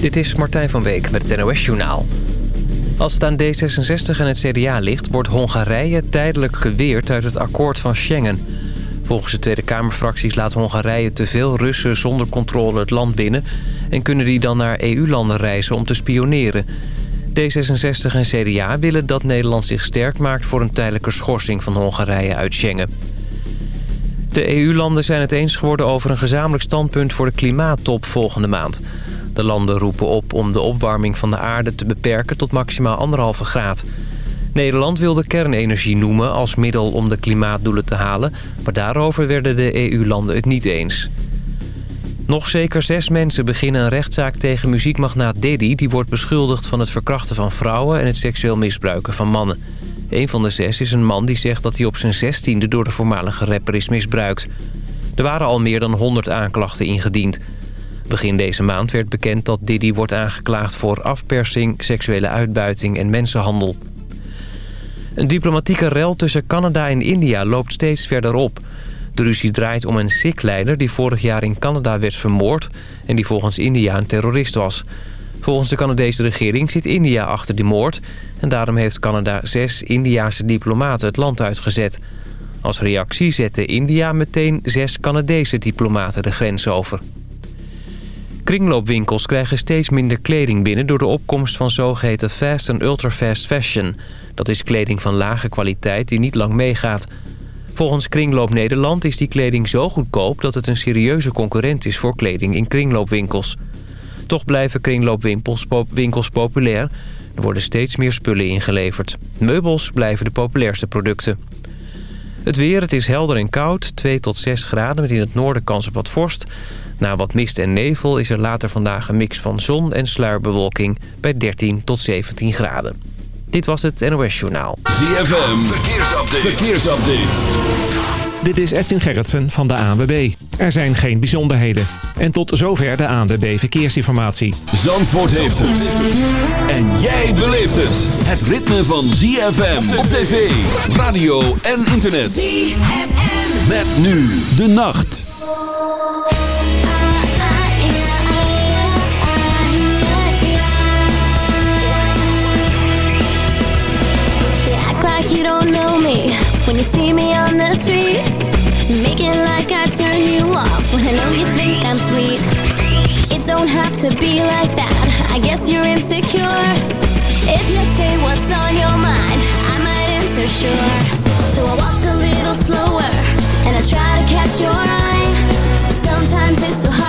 Dit is Martijn van Week met het NOS Journaal. Als het aan D66 en het CDA ligt... wordt Hongarije tijdelijk geweerd uit het akkoord van Schengen. Volgens de Tweede Kamerfracties laat Hongarije te veel Russen zonder controle het land binnen... en kunnen die dan naar EU-landen reizen om te spioneren. D66 en CDA willen dat Nederland zich sterk maakt... voor een tijdelijke schorsing van Hongarije uit Schengen. De EU-landen zijn het eens geworden over een gezamenlijk standpunt... voor de klimaattop volgende maand... De landen roepen op om de opwarming van de aarde te beperken tot maximaal anderhalve graad. Nederland wilde kernenergie noemen als middel om de klimaatdoelen te halen... maar daarover werden de EU-landen het niet eens. Nog zeker zes mensen beginnen een rechtszaak tegen muziekmagnaat Diddy... die wordt beschuldigd van het verkrachten van vrouwen en het seksueel misbruiken van mannen. Een van de zes is een man die zegt dat hij op zijn zestiende door de voormalige rapper is misbruikt. Er waren al meer dan 100 aanklachten ingediend... Begin deze maand werd bekend dat Diddy wordt aangeklaagd voor afpersing, seksuele uitbuiting en mensenhandel. Een diplomatieke rel tussen Canada en India loopt steeds verder op. De ruzie draait om een Sikh-leider die vorig jaar in Canada werd vermoord... en die volgens India een terrorist was. Volgens de Canadese regering zit India achter die moord... en daarom heeft Canada zes Indiase diplomaten het land uitgezet. Als reactie zette India meteen zes Canadese diplomaten de grens over. Kringloopwinkels krijgen steeds minder kleding binnen... door de opkomst van zogeheten fast en ultra-fast fashion. Dat is kleding van lage kwaliteit die niet lang meegaat. Volgens Kringloop Nederland is die kleding zo goedkoop... dat het een serieuze concurrent is voor kleding in kringloopwinkels. Toch blijven kringloopwinkels populair. Er worden steeds meer spullen ingeleverd. Meubels blijven de populairste producten. Het weer, het is helder en koud, 2 tot 6 graden... met in het noorden kans op wat vorst... Na wat mist en nevel is er later vandaag een mix van zon en sluierbewolking bij 13 tot 17 graden. Dit was het NOS Journaal. ZFM, verkeersupdate. verkeersupdate. Dit is Edwin Gerritsen van de ANWB. Er zijn geen bijzonderheden. En tot zover de ANWB Verkeersinformatie. Zandvoort heeft het. En jij beleeft het. Het ritme van ZFM op tv, radio en internet. ZFM. Met nu de nacht. You don't know me when you see me on the street. Make it like I turn you off when I know you think I'm sweet. It don't have to be like that. I guess you're insecure. If you say what's on your mind, I might answer sure. So I walk a little slower and I try to catch your eye. Sometimes it's so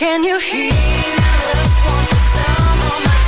Can you hear? the sound on my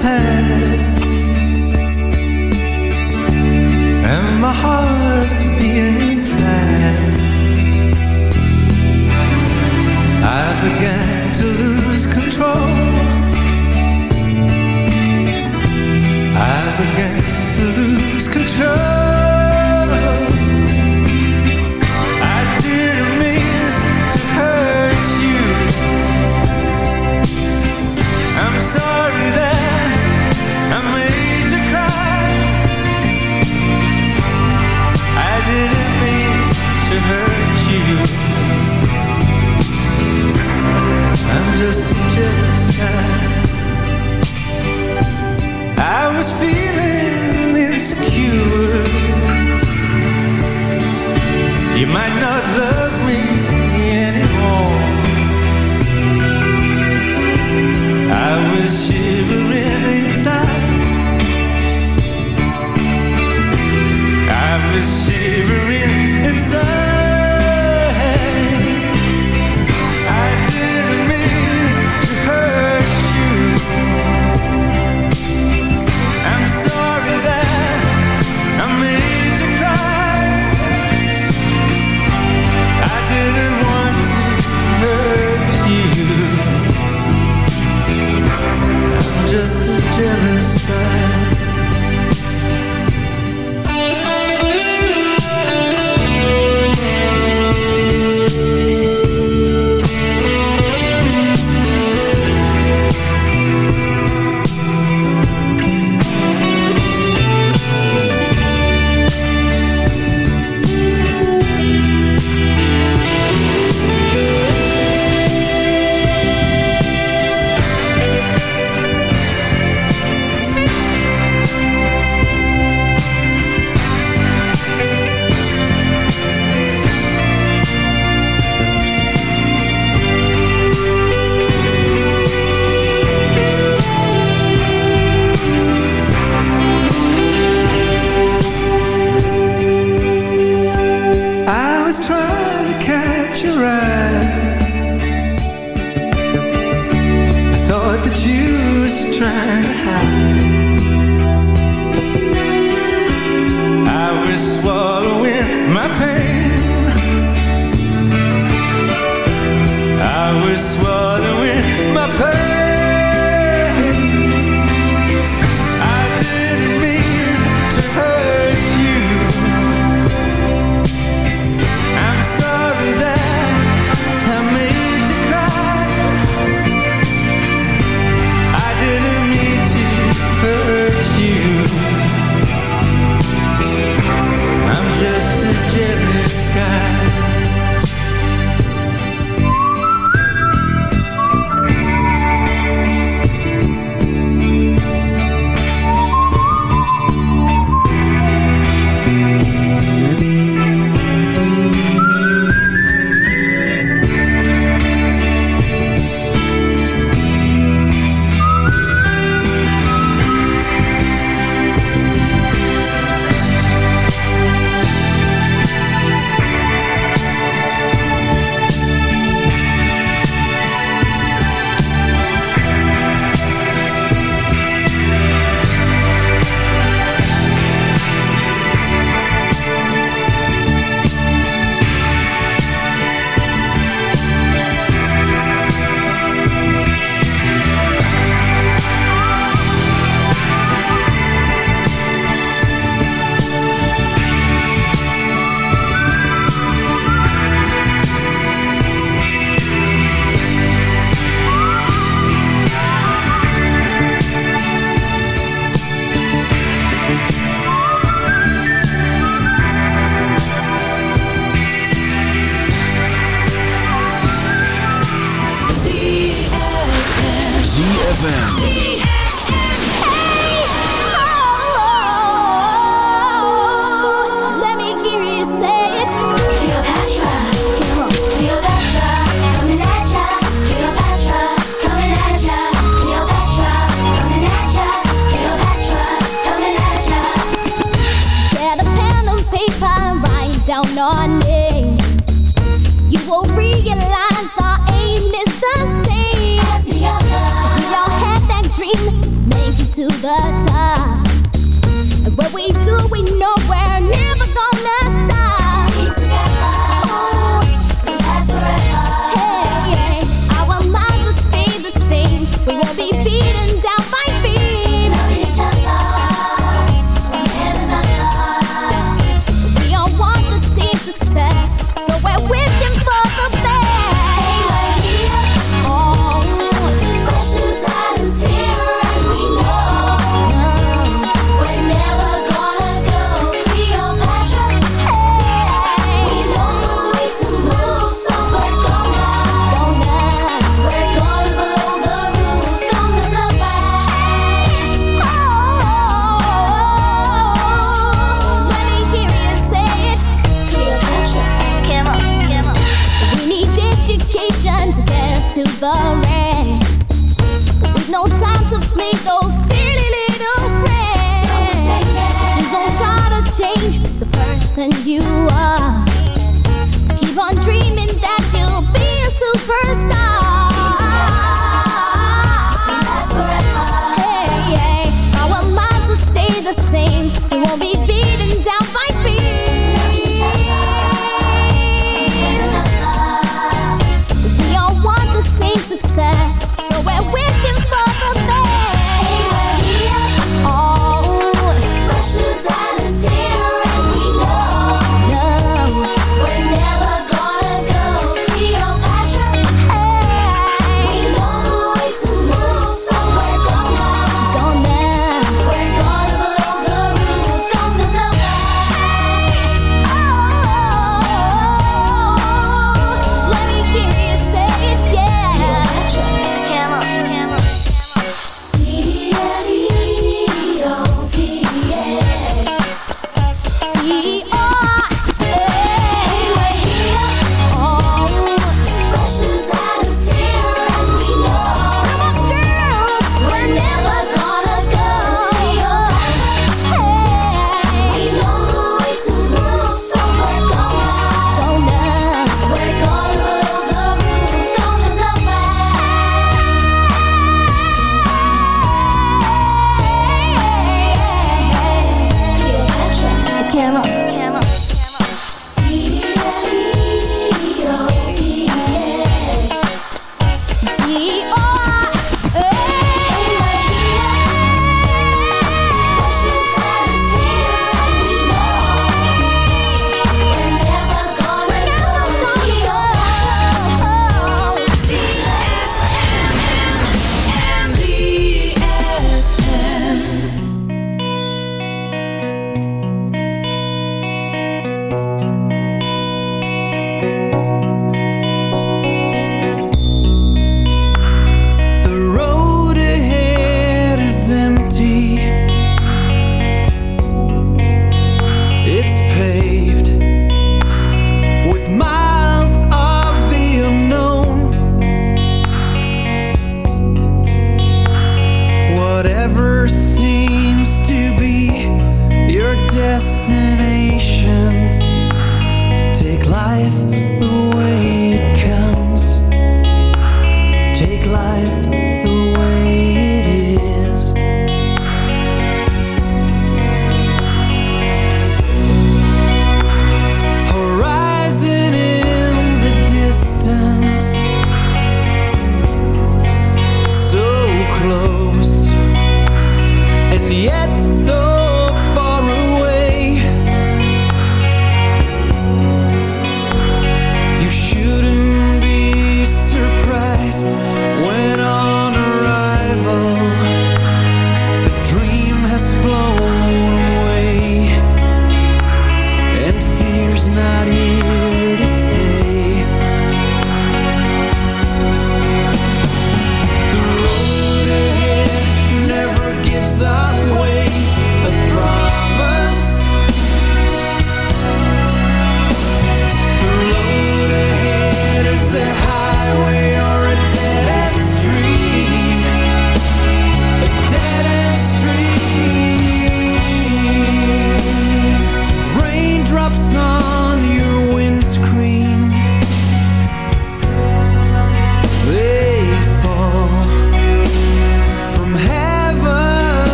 past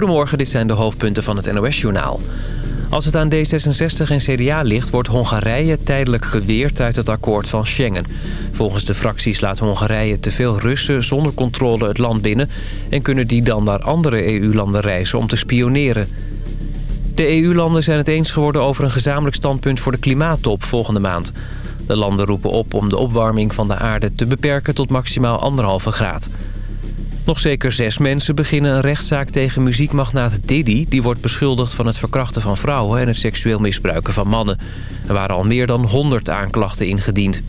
Goedemorgen, dit zijn de hoofdpunten van het NOS-journaal. Als het aan D66 en CDA ligt, wordt Hongarije tijdelijk geweerd uit het akkoord van Schengen. Volgens de fracties laat Hongarije te veel Russen zonder controle het land binnen... en kunnen die dan naar andere EU-landen reizen om te spioneren. De EU-landen zijn het eens geworden over een gezamenlijk standpunt voor de klimaattop volgende maand. De landen roepen op om de opwarming van de aarde te beperken tot maximaal anderhalve graad. Nog zeker zes mensen beginnen een rechtszaak tegen muziekmagnaat Diddy... die wordt beschuldigd van het verkrachten van vrouwen... en het seksueel misbruiken van mannen. Er waren al meer dan 100 aanklachten ingediend.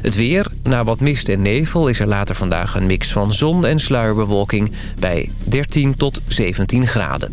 Het weer, na wat mist en nevel, is er later vandaag een mix van zon en sluierbewolking... bij 13 tot 17 graden.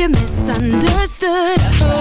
You misunderstood.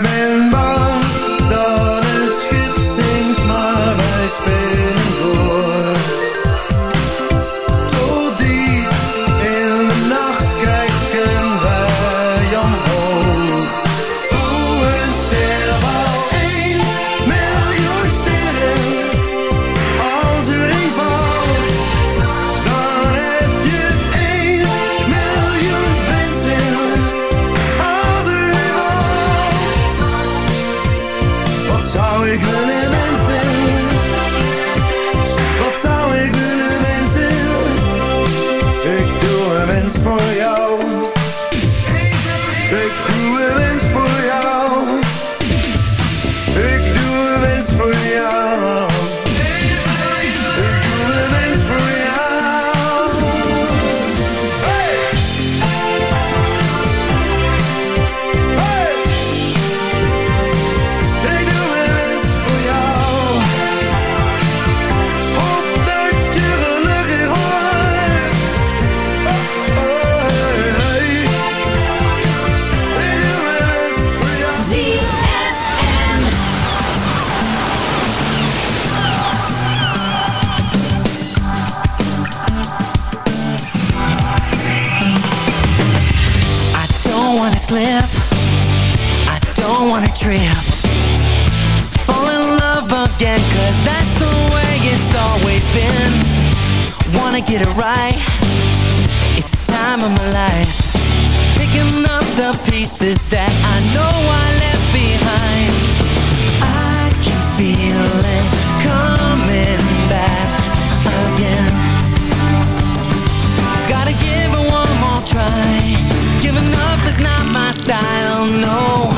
hebben was. Trip. Fall in love again, cause that's the way it's always been. Wanna get it right. It's the time of my life. Picking up the pieces that I know I left behind. I can feel it coming back again. Gotta give it one more try. Giving up is not my style, no.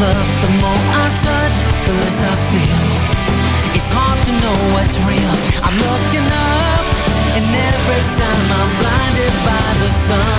love. The more I touch, the less I feel. It's hard to know what's real. I'm looking up, and every time I'm blinded by the sun.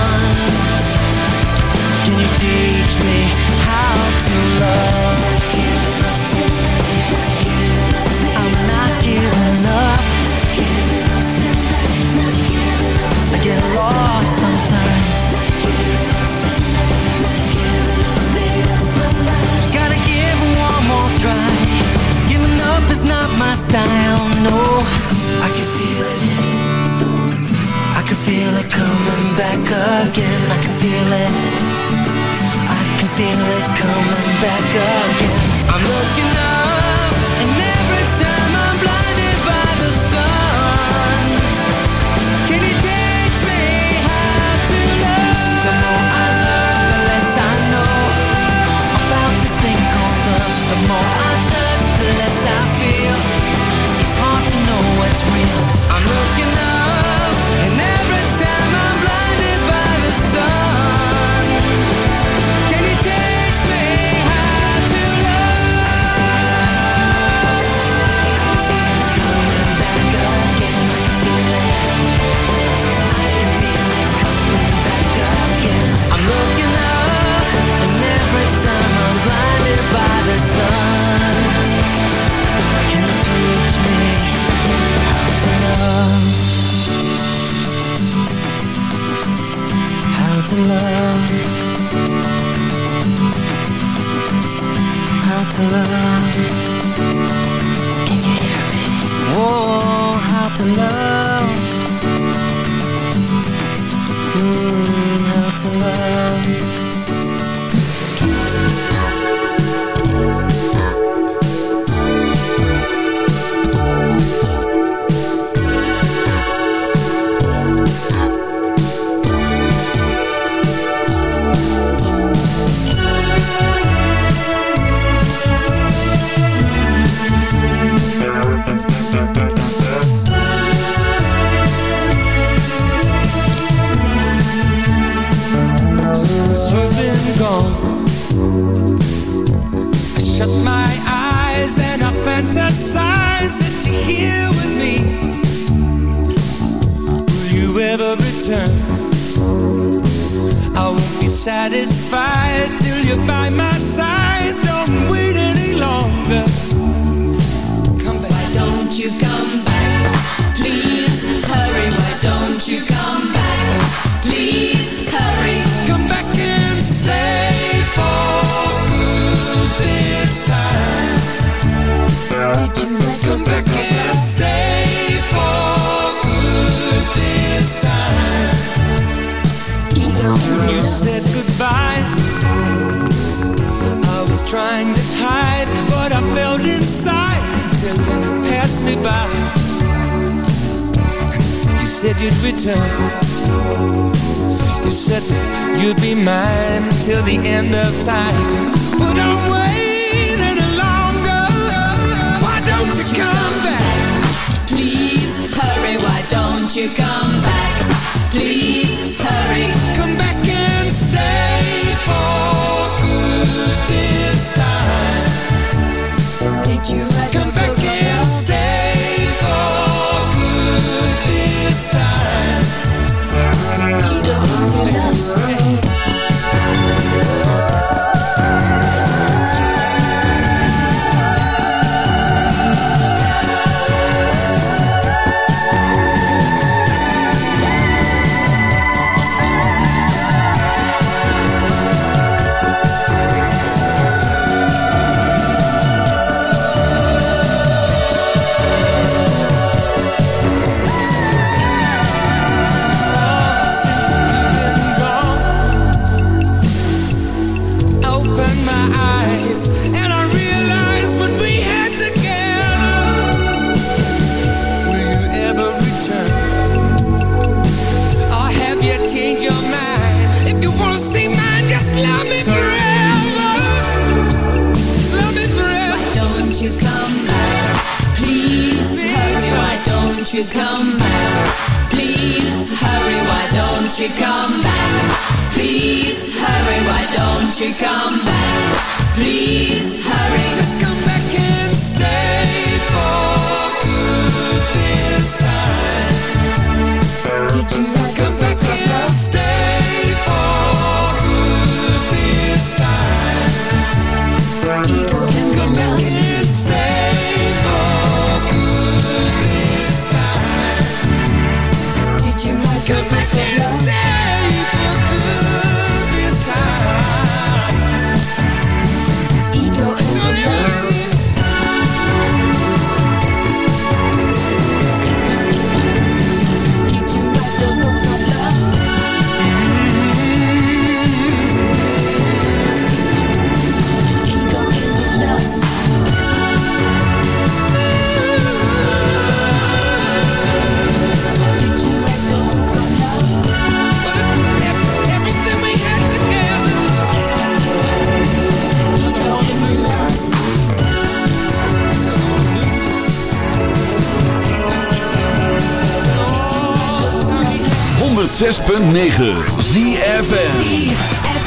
106.9 ZFM.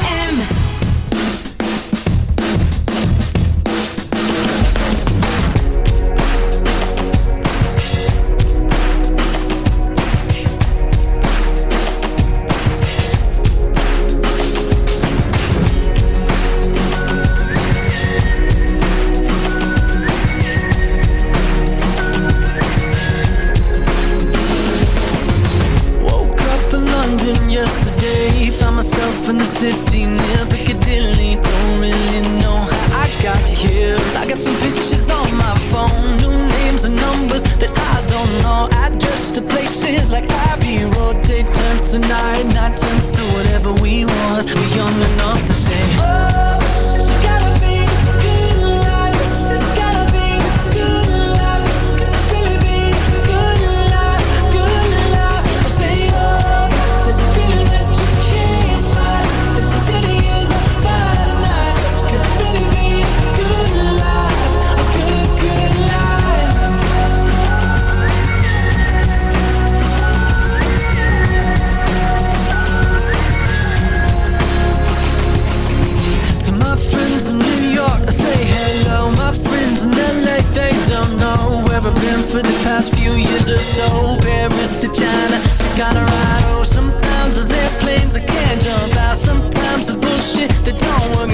the tone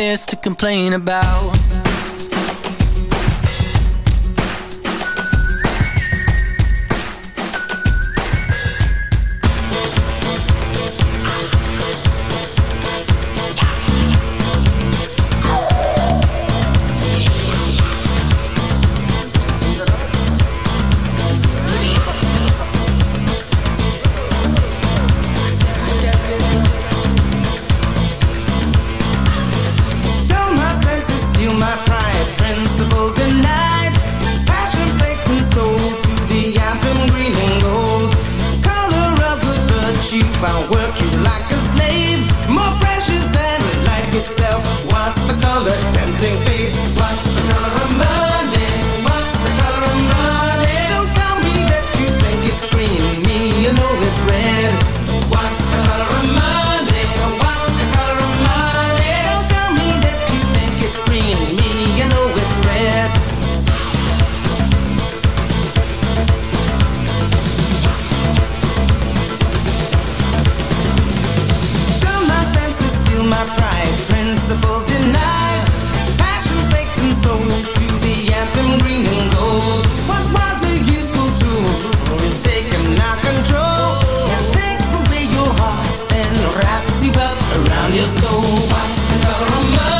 to complain about. around your soul. What's the aroma?